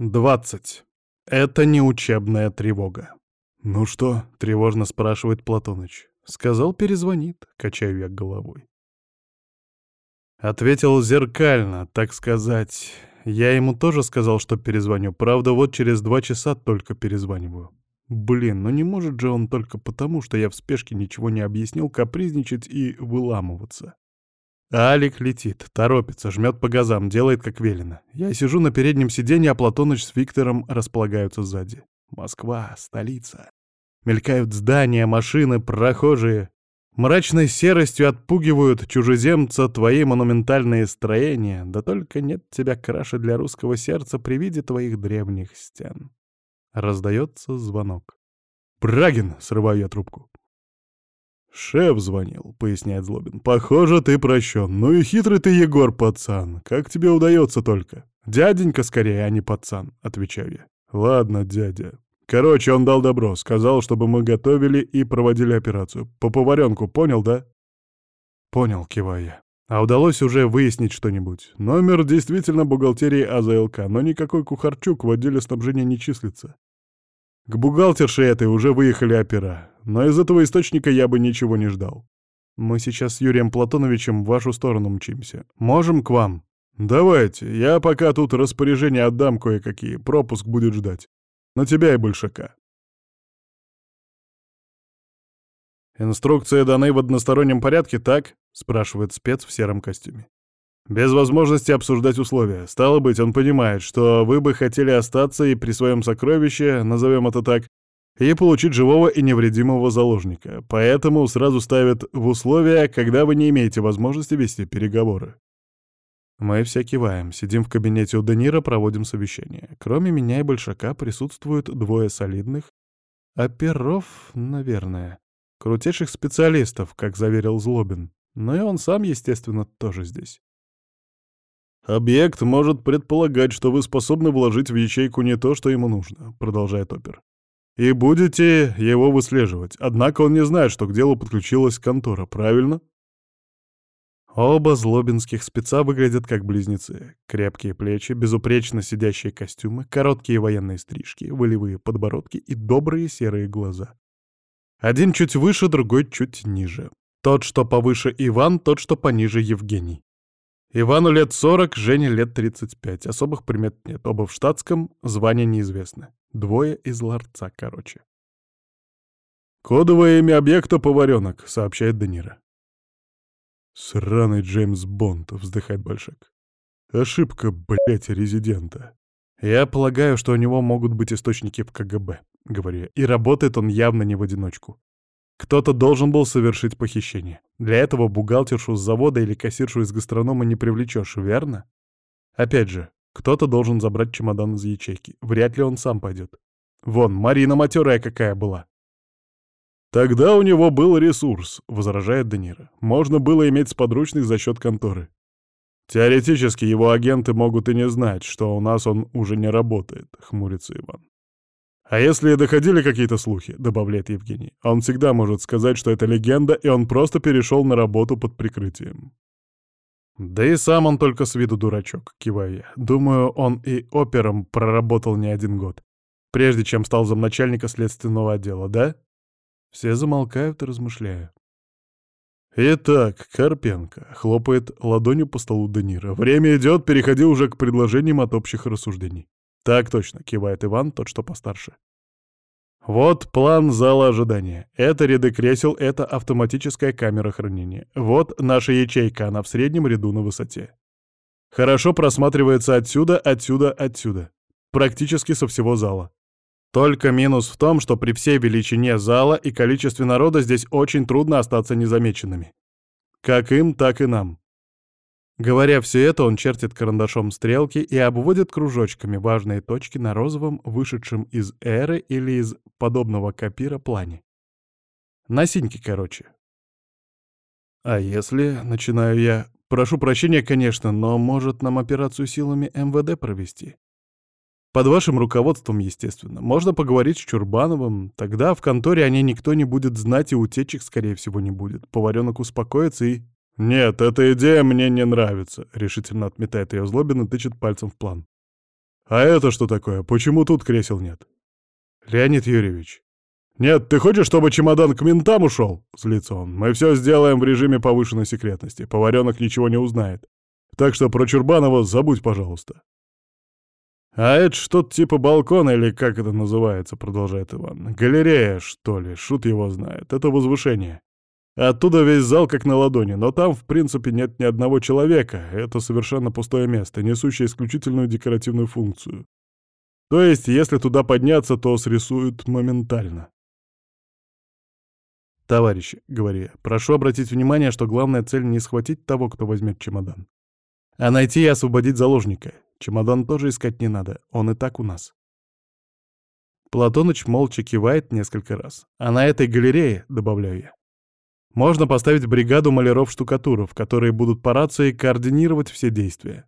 20. Это не учебная тревога. «Ну что?» — тревожно спрашивает Платоныч. «Сказал, перезвонит», — качаю я головой. Ответил зеркально, так сказать. Я ему тоже сказал, что перезвоню. Правда, вот через два часа только перезваниваю. Блин, ну не может же он только потому, что я в спешке ничего не объяснил, капризничать и выламываться. Алик летит, торопится, жмет по газам, делает как велено. Я сижу на переднем сиденье, а Платоныч с Виктором располагаются сзади. Москва, столица. Мелькают здания, машины, прохожие. Мрачной серостью отпугивают чужеземца твои монументальные строения, да только нет тебя краше для русского сердца при виде твоих древних стен. Раздается звонок. «Брагин!» — срываю я трубку. «Шеф звонил», — поясняет Злобин. «Похоже, ты прощен. Ну и хитрый ты, Егор, пацан. Как тебе удается только?» «Дяденька скорее, а не пацан», — отвечаю я. «Ладно, дядя. Короче, он дал добро. Сказал, чтобы мы готовили и проводили операцию. По поваренку, понял, да?» «Понял», — киваю я. «А удалось уже выяснить что-нибудь? Номер действительно бухгалтерии АЗЛК, но никакой кухарчук в отделе снабжения не числится. К бухгалтерше этой уже выехали опера, но из этого источника я бы ничего не ждал. Мы сейчас с Юрием Платоновичем в вашу сторону мчимся. Можем к вам? Давайте, я пока тут распоряжение отдам кое-какие, пропуск будет ждать. На тебя и большака. «Инструкции даны в одностороннем порядке, так?» — спрашивает спец в сером костюме. Без возможности обсуждать условия. Стало быть, он понимает, что вы бы хотели остаться и при своем сокровище, назовем это так, и получить живого и невредимого заложника. Поэтому сразу ставит в условия, когда вы не имеете возможности вести переговоры. Мы все киваем, сидим в кабинете у Данира, проводим совещание. Кроме меня и Большака присутствуют двое солидных, оперов, наверное, крутейших специалистов, как заверил Злобин. Но и он сам, естественно, тоже здесь. «Объект может предполагать, что вы способны вложить в ячейку не то, что ему нужно», — продолжает опер. «И будете его выслеживать. Однако он не знает, что к делу подключилась контора, правильно?» Оба злобинских спеца выглядят как близнецы. Крепкие плечи, безупречно сидящие костюмы, короткие военные стрижки, волевые подбородки и добрые серые глаза. Один чуть выше, другой чуть ниже. Тот, что повыше Иван, тот, что пониже Евгений. Ивану лет 40, Жене лет 35. Особых примет нет. Оба в штатском, звания неизвестны. Двое из ларца, короче. «Кодовое имя объекта — поваренок», — сообщает Данира. «Сраный Джеймс Бонд», — вздыхает Большак. «Ошибка, блядь, резидента». «Я полагаю, что у него могут быть источники в КГБ», — говорю я. «И работает он явно не в одиночку. Кто-то должен был совершить похищение. Для этого бухгалтершу с завода или кассиршу из гастронома не привлечешь, верно? Опять же, кто-то должен забрать чемодан из ячейки. Вряд ли он сам пойдет. Вон, Марина матерая какая была. «Тогда у него был ресурс», — возражает Данира. «Можно было иметь сподручных за счет конторы. Теоретически его агенты могут и не знать, что у нас он уже не работает», — хмурится Иван. «А если доходили какие-то слухи», — добавляет Евгений, «он всегда может сказать, что это легенда, и он просто перешел на работу под прикрытием». «Да и сам он только с виду дурачок», — киваю я. «Думаю, он и опером проработал не один год, прежде чем стал замначальника следственного отдела, да?» Все замолкают и размышляют. «Итак, Карпенко», — хлопает ладонью по столу Данира. «Время идет, переходи уже к предложениям от общих рассуждений». «Так точно», — кивает Иван, тот, что постарше. Вот план зала ожидания. Это ряды кресел, это автоматическая камера хранения. Вот наша ячейка, она в среднем ряду на высоте. Хорошо просматривается отсюда, отсюда, отсюда. Практически со всего зала. Только минус в том, что при всей величине зала и количестве народа здесь очень трудно остаться незамеченными. Как им, так и нам. Говоря все это, он чертит карандашом стрелки и обводит кружочками важные точки на розовом, вышедшем из эры или из подобного копира плане. На синьке, короче. А если, начинаю я, прошу прощения, конечно, но может нам операцию силами МВД провести? Под вашим руководством, естественно. Можно поговорить с Чурбановым. Тогда в конторе о ней никто не будет знать, и утечек, скорее всего, не будет. Поваренок успокоится и «Нет, эта идея мне не нравится», — решительно отметает ее Злобин и тычет пальцем в план. А это что такое? Почему тут кресел нет? Леонид Юрьевич. Нет, ты хочешь, чтобы чемодан к ментам ушел? Злится он. Мы все сделаем в режиме повышенной секретности. Поваренок ничего не узнает. Так что про Чурбанова забудь, пожалуйста. «А это что-то типа балкона или как это называется?» — продолжает Иван. «Галерея, что ли? Шут его знает. Это возвышение. Оттуда весь зал как на ладони, но там, в принципе, нет ни одного человека. Это совершенно пустое место, несущее исключительную декоративную функцию. То есть, если туда подняться, то срисуют моментально. «Товарищи», — говорю я, — «прошу обратить внимание, что главная цель не схватить того, кто возьмет чемодан, а найти и освободить заложника. Чемодан тоже искать не надо, он и так у нас. Платоныч молча кивает несколько раз. А на этой галерее, добавляю я, можно поставить бригаду маляров-штукатуров, которые будут по рации координировать все действия.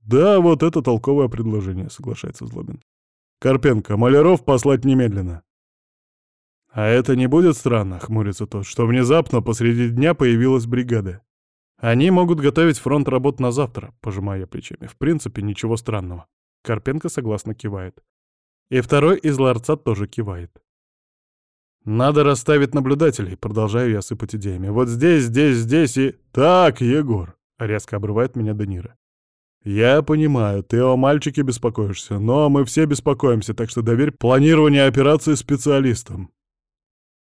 Да, вот это толковое предложение, соглашается Злобин. Карпенко, маляров послать немедленно. А это не будет странно, хмурится тот, что внезапно посреди дня появилась бригада. Они могут готовить фронт работ на завтра, пожимая плечами. В принципе, ничего странного. Карпенко согласно кивает. И второй из ларца тоже кивает. Надо расставить наблюдателей, продолжаю я сыпать идеями. Вот здесь, здесь, здесь и... Так, Егор, резко обрывает меня Данира. Я понимаю, ты о мальчике беспокоишься, но мы все беспокоимся, так что доверь планирование операции специалистам.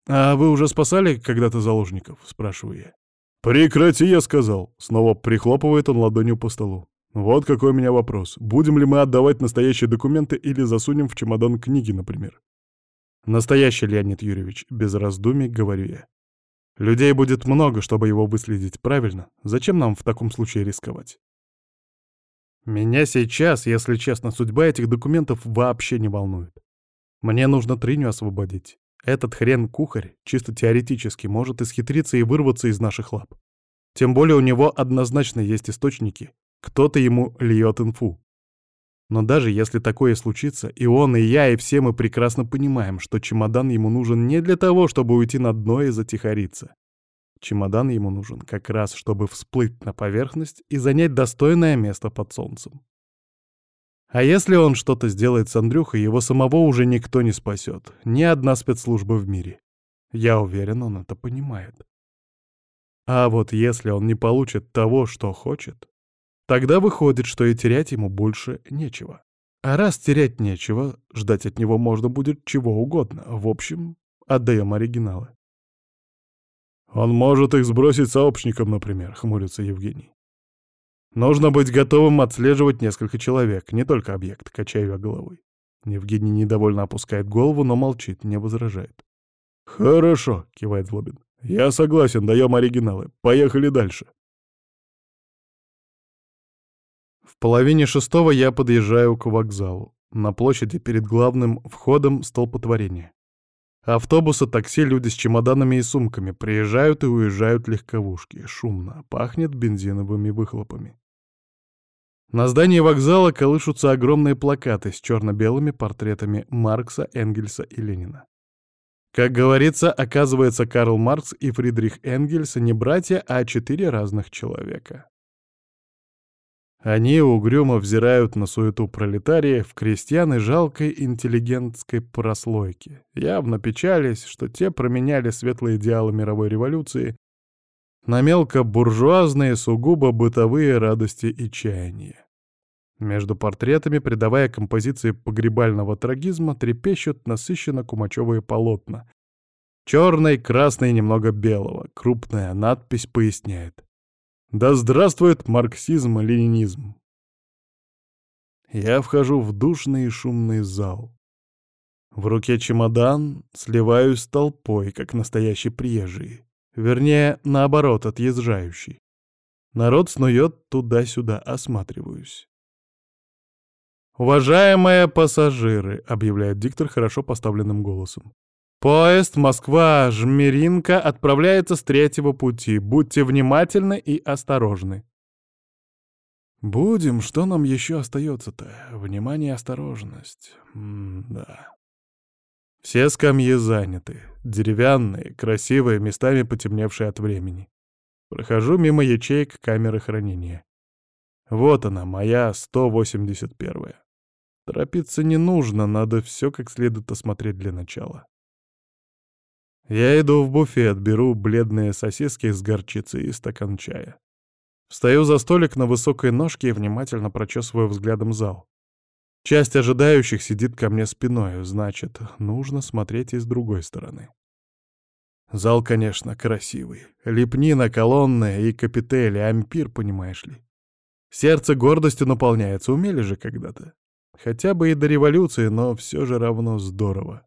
А вы уже спасали когда-то заложников? Спрашиваю я. «Прекрати, я сказал!» Снова прихлопывает он ладонью по столу. «Вот какой у меня вопрос. Будем ли мы отдавать настоящие документы или засунем в чемодан книги, например?» «Настоящий, Леонид Юрьевич, без раздумий говорю я. Людей будет много, чтобы его выследить правильно. Зачем нам в таком случае рисковать?» Меня сейчас, если честно, судьба этих документов вообще не волнует. Мне нужно Триню освободить. Этот хрен-кухарь, чисто теоретически, может исхитриться и вырваться из наших лап. Тем более у него однозначно есть источники. Кто-то ему льет инфу. Но даже если такое случится, и он, и я, и все мы прекрасно понимаем, что чемодан ему нужен не для того, чтобы уйти на дно и затихариться. Чемодан ему нужен как раз, чтобы всплыть на поверхность и занять достойное место под солнцем. А если он что-то сделает с Андрюхой, его самого уже никто не спасет. Ни одна спецслужба в мире. Я уверен, он это понимает. А вот если он не получит того, что хочет, тогда выходит, что и терять ему больше нечего. А раз терять нечего, ждать от него можно будет чего угодно. В общем, отдаем оригиналы. «Он может их сбросить сообщникам, например», — хмурится Евгений. Нужно быть готовым отслеживать несколько человек, не только объект, качаю я головой. Евгений недовольно опускает голову, но молчит, не возражает. «Хорошо», — кивает Злобин. «Я согласен, даем оригиналы. Поехали дальше». Половине шестого я подъезжаю к вокзалу. На площади перед главным входом столпотворение. Автобусы, такси, люди с чемоданами и сумками приезжают и уезжают легковушки. Шумно, пахнет бензиновыми выхлопами. На здании вокзала колышутся огромные плакаты с черно-белыми портретами Маркса, Энгельса и Ленина. Как говорится, оказывается, Карл Маркс и Фридрих Энгельс не братья, а четыре разных человека. Они угрюмо взирают на суету пролетариев, крестьян и жалкой интеллигентской прослойки, явно печались, что те променяли светлые идеалы мировой революции на мелко-буржуазные, сугубо бытовые радости и чаяния. Между портретами, придавая композиции погребального трагизма, трепещут насыщенно кумачевые полотна. Черный, красный, немного белого. Крупная надпись поясняет. «Да здравствует марксизм и ленинизм!» Я вхожу в душный и шумный зал. В руке чемодан, сливаюсь с толпой, как настоящий приезжий. Вернее, наоборот, отъезжающий. Народ снует туда-сюда, осматриваюсь. «Уважаемые пассажиры», — объявляет диктор хорошо поставленным голосом. «Поезд Москва-Жмеринка отправляется с третьего пути. Будьте внимательны и осторожны». «Будем, что нам еще остается-то? Внимание и осторожность. М да». Все скамьи заняты. Деревянные, красивые, местами потемневшие от времени. Прохожу мимо ячеек камеры хранения. Вот она, моя 181-я. Торопиться не нужно, надо все как следует осмотреть для начала. Я иду в буфет, беру бледные сосиски с горчицей и стакан чая. Встаю за столик на высокой ножке и внимательно прочесываю взглядом зал. Часть ожидающих сидит ко мне спиной, значит, нужно смотреть и с другой стороны. Зал, конечно, красивый. Лепнина, колонны и капители, ампир, понимаешь ли. Сердце гордостью наполняется, умели же когда-то. Хотя бы и до революции, но все же равно здорово.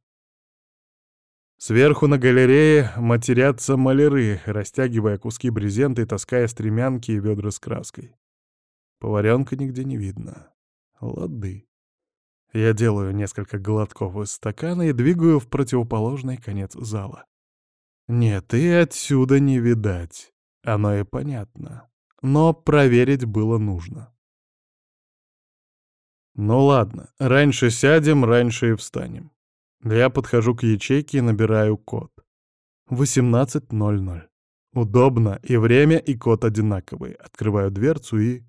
Сверху на галерее матерятся маляры, растягивая куски брезента и таская стремянки и ведра с краской. Поваренка нигде не видно. Лады. Я делаю несколько глотков из стакана и двигаю в противоположный конец зала. Нет, и отсюда не видать. Оно и понятно. Но проверить было нужно. Ну ладно, раньше сядем, раньше и встанем. Я подхожу к ячейке и набираю код. 18.00. Удобно, и время, и код одинаковые. Открываю дверцу и...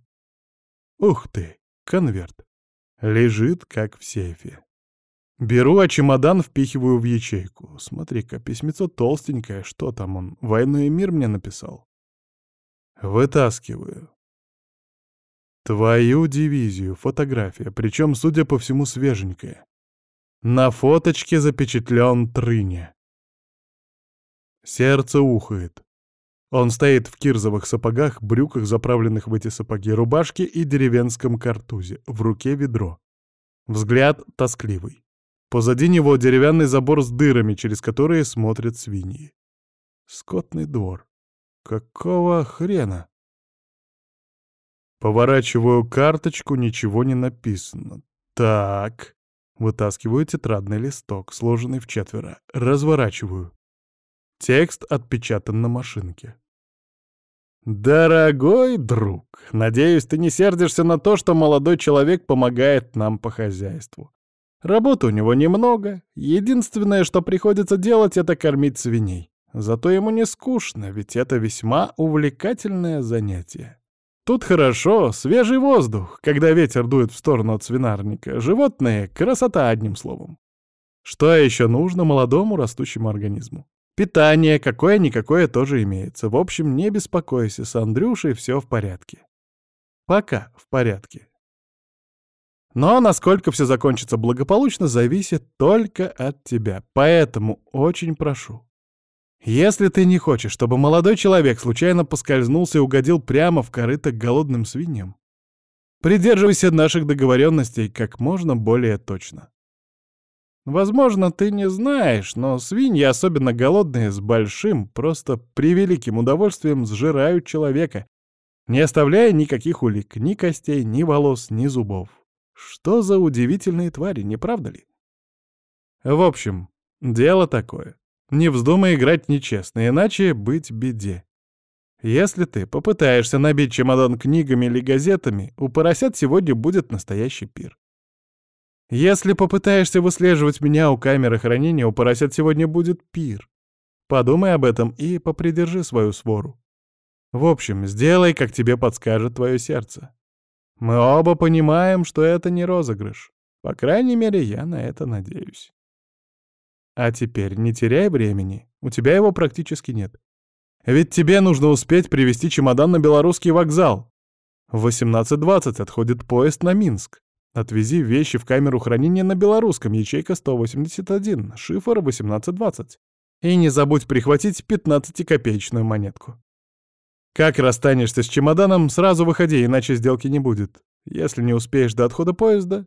Ух ты, конверт. Лежит, как в сейфе. Беру, а чемодан впихиваю в ячейку. Смотри-ка, письмецо толстенькое, что там он, «Войну и мир» мне написал? Вытаскиваю. Твою дивизию, фотография, причем, судя по всему, свеженькая. На фоточке запечатлен Трыня. Сердце ухает. Он стоит в кирзовых сапогах, брюках, заправленных в эти сапоги, рубашке и деревенском картузе, в руке ведро. Взгляд тоскливый. Позади него деревянный забор с дырами, через которые смотрят свиньи. Скотный двор. Какого хрена? Поворачиваю карточку, ничего не написано. Так. Вытаскиваю тетрадный листок, сложенный в четверо. Разворачиваю. Текст отпечатан на машинке. «Дорогой друг, надеюсь, ты не сердишься на то, что молодой человек помогает нам по хозяйству. Работы у него немного. Единственное, что приходится делать, это кормить свиней. Зато ему не скучно, ведь это весьма увлекательное занятие. Тут хорошо, свежий воздух, когда ветер дует в сторону от свинарника. Животные — красота, одним словом. Что еще нужно молодому растущему организму? Питание какое-никакое тоже имеется. В общем, не беспокойся, с Андрюшей все в порядке. Пока в порядке. Но насколько все закончится благополучно, зависит только от тебя. Поэтому очень прошу, если ты не хочешь, чтобы молодой человек случайно поскользнулся и угодил прямо в корыто голодным свиньям, придерживайся наших договоренностей как можно более точно. Возможно, ты не знаешь, но свиньи, особенно голодные, с большим, просто превеликим удовольствием сжирают человека, не оставляя никаких улик, ни костей, ни волос, ни зубов. Что за удивительные твари, не правда ли? В общем, дело такое. Не вздумай играть нечестно, иначе быть беде. Если ты попытаешься набить чемодан книгами или газетами, у поросят сегодня будет настоящий пир. Если попытаешься выслеживать меня у камеры хранения, у поросят сегодня будет пир. Подумай об этом и попридержи свою свору. В общем, сделай, как тебе подскажет твое сердце. Мы оба понимаем, что это не розыгрыш. По крайней мере, я на это надеюсь. А теперь не теряй времени, у тебя его практически нет. Ведь тебе нужно успеть привезти чемодан на белорусский вокзал. В 18.20 отходит поезд на Минск. Отвези вещи в камеру хранения на белорусском, ячейка 181, шифр 1820. И не забудь прихватить 15-копеечную монетку. Как расстанешься с чемоданом, сразу выходи, иначе сделки не будет. Если не успеешь до отхода поезда,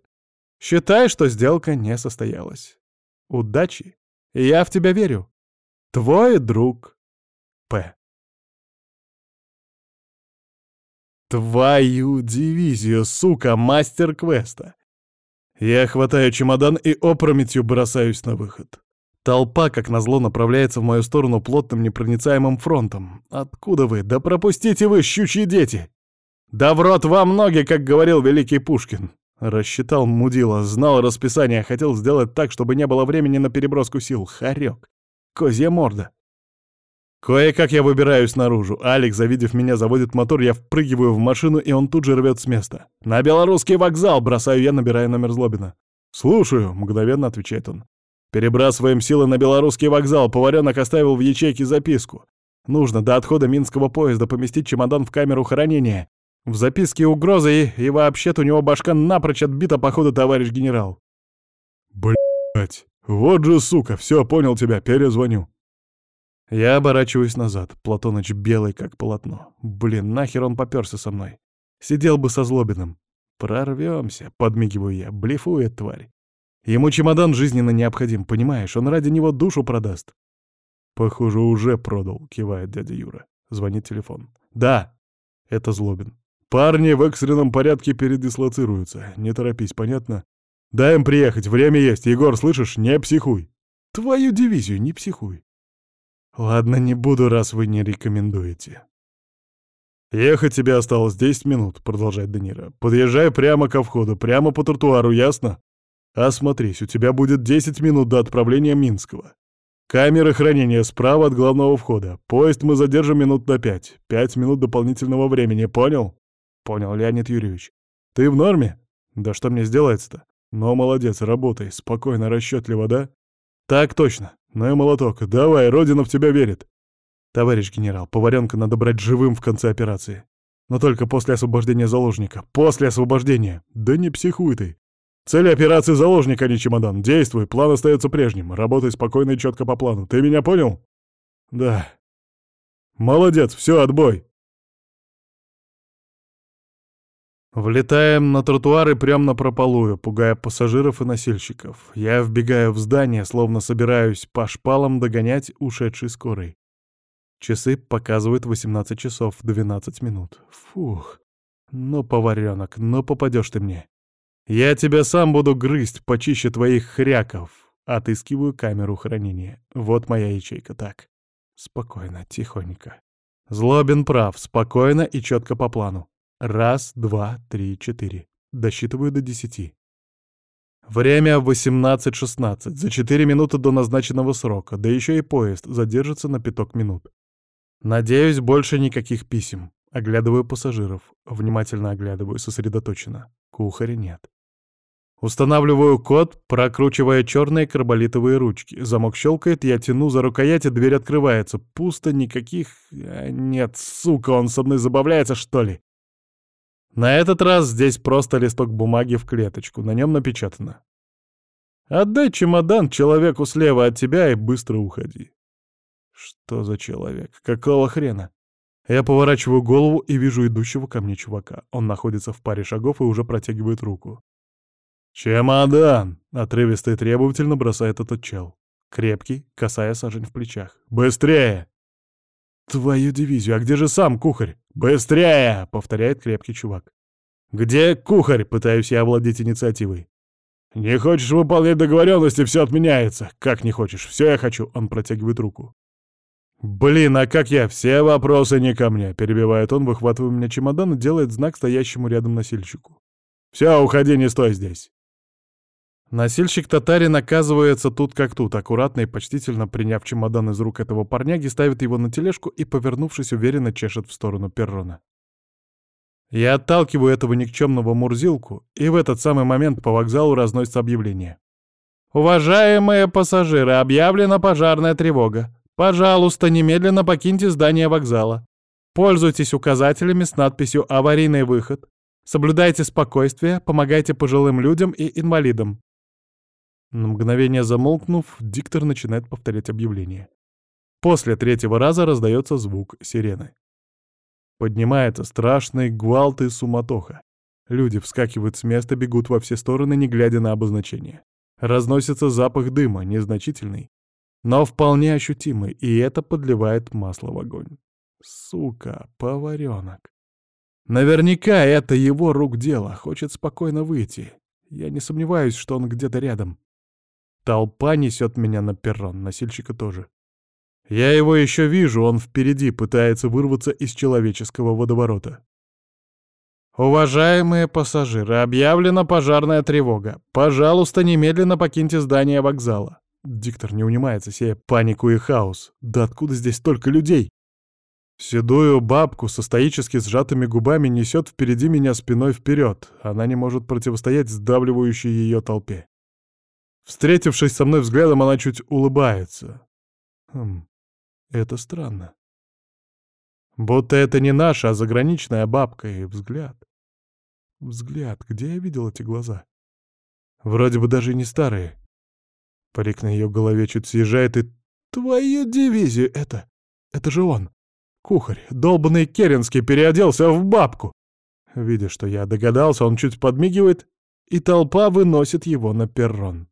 считай, что сделка не состоялась. Удачи! Я в тебя верю. Твой друг П. Твою дивизию, сука, мастер квеста. Я хватаю чемодан и опрометью бросаюсь на выход. Толпа, как назло, направляется в мою сторону плотным непроницаемым фронтом. Откуда вы? Да пропустите вы, щучьи дети! Да в рот вам ноги, как говорил великий Пушкин. Рассчитал мудила, знал расписание, хотел сделать так, чтобы не было времени на переброску сил. Хорек. Козья морда. Кое-как я выбираюсь наружу. Алекс, завидев меня, заводит мотор, я впрыгиваю в машину, и он тут же рвет с места. «На белорусский вокзал!» — бросаю я, набирая номер Злобина. «Слушаю», — мгновенно отвечает он. «Перебрасываем силы на белорусский вокзал. Поваренок оставил в ячейке записку. Нужно до отхода минского поезда поместить чемодан в камеру хранения. В записке угрозы и, и вообще-то у него башка напрочь отбита, походу, товарищ генерал». «Блядь, вот же сука, все, понял тебя, перезвоню». Я оборачиваюсь назад. Платоныч белый, как полотно. Блин, нахер он попёрся со мной. Сидел бы со Злобиным. Прорвемся, подмигиваю я. Блефует тварь. Ему чемодан жизненно необходим, понимаешь? Он ради него душу продаст. Похоже, уже продал, кивает дядя Юра. Звонит телефон. Да, это Злобин. Парни в экстренном порядке передислоцируются. Не торопись, понятно? Дай им приехать, время есть. Егор, слышишь? Не психуй. Твою дивизию, не психуй. Ладно, не буду, раз вы не рекомендуете. «Ехать тебе осталось 10 минут», — продолжает Данира. «Подъезжай прямо ко входу, прямо по тротуару, ясно? Осмотрись, у тебя будет 10 минут до отправления Минского. Камеры хранения справа от главного входа. Поезд мы задержим минут на 5. 5 минут дополнительного времени, понял?» «Понял, Леонид Юрьевич. Ты в норме? Да что мне сделается-то? Ну, молодец, работай, спокойно, расчетливо, да?» «Так точно. Ну и молоток. Давай, Родина в тебя верит. Товарищ генерал, поваренка надо брать живым в конце операции. Но только после освобождения заложника. После освобождения. Да не психуй ты. Цель операции заложник, а не чемодан. Действуй, план остается прежним. Работай спокойно и четко по плану. Ты меня понял? Да. Молодец, все, отбой. Влетаем на тротуар и прямо на прополую, пугая пассажиров и носильщиков. Я вбегаю в здание, словно собираюсь по шпалам догонять ушедший скорый. Часы показывают 18 часов 12 минут. Фух. Ну, поваренок, ну попадешь ты мне. Я тебя сам буду грызть почище твоих хряков. Отыскиваю камеру хранения. Вот моя ячейка, так. Спокойно, тихонько. Злобин прав, спокойно и четко по плану. Раз, два, три, четыре. Досчитываю до десяти. Время 18.16, за четыре минуты до назначенного срока, да еще и поезд задержится на пяток минут. Надеюсь, больше никаких писем. Оглядываю пассажиров. Внимательно оглядываю, сосредоточенно. Кухаря нет. Устанавливаю код, прокручивая черные карболитовые ручки. Замок щелкает, я тяну за рукоять, и дверь открывается. Пусто, никаких... А, нет, сука, он со мной забавляется, что ли? На этот раз здесь просто листок бумаги в клеточку, на нем напечатано. «Отдай чемодан человеку слева от тебя и быстро уходи». Что за человек? Какого хрена? Я поворачиваю голову и вижу идущего ко мне чувака. Он находится в паре шагов и уже протягивает руку. «Чемодан!» — отрывисто и требовательно бросает этот чел. Крепкий, касая сажень в плечах. «Быстрее!» «Твою дивизию, а где же сам кухарь?» «Быстрее!» — повторяет крепкий чувак. «Где кухарь?» — пытаюсь я овладеть инициативой. «Не хочешь выполнять договоренности, все отменяется!» «Как не хочешь? Все я хочу!» — он протягивает руку. «Блин, а как я? Все вопросы не ко мне!» — перебивает он, выхватывая у меня чемодан и делает знак стоящему рядом носильщику. «Все, уходи, не стой здесь!» Носильщик-татарин оказывается тут как тут, аккуратно и почтительно приняв чемодан из рук этого парняги, ставит его на тележку и, повернувшись, уверенно чешет в сторону перрона. Я отталкиваю этого никчемного мурзилку, и в этот самый момент по вокзалу разносится объявление. «Уважаемые пассажиры, объявлена пожарная тревога. Пожалуйста, немедленно покиньте здание вокзала. Пользуйтесь указателями с надписью «Аварийный выход». Соблюдайте спокойствие, помогайте пожилым людям и инвалидам. На мгновение замолкнув, диктор начинает повторять объявление. После третьего раза раздается звук сирены. Поднимается страшный гвалт и суматоха. Люди вскакивают с места, бегут во все стороны, не глядя на обозначение. Разносится запах дыма, незначительный, но вполне ощутимый, и это подливает масло в огонь. Сука, поваренок. Наверняка это его рук дело, хочет спокойно выйти. Я не сомневаюсь, что он где-то рядом. Толпа несет меня на перрон, носильщика тоже. Я его еще вижу, он впереди пытается вырваться из человеческого водоворота. «Уважаемые пассажиры, объявлена пожарная тревога. Пожалуйста, немедленно покиньте здание вокзала. Диктор не унимается, сея панику и хаос. Да откуда здесь столько людей? Седую бабку со стоически сжатыми губами несет впереди меня спиной вперед. Она не может противостоять сдавливающей ее толпе. Встретившись со мной взглядом, она чуть улыбается. Хм, это странно. Будто это не наша, а заграничная бабка, и взгляд. Взгляд, где я видел эти глаза? Вроде бы даже не старые. Парик на ее голове чуть съезжает, и... Твою дивизию, это... Это же он. Кухарь, долбанный Керенский, переоделся в бабку. Видя, что я догадался, он чуть подмигивает, и толпа выносит его на перрон.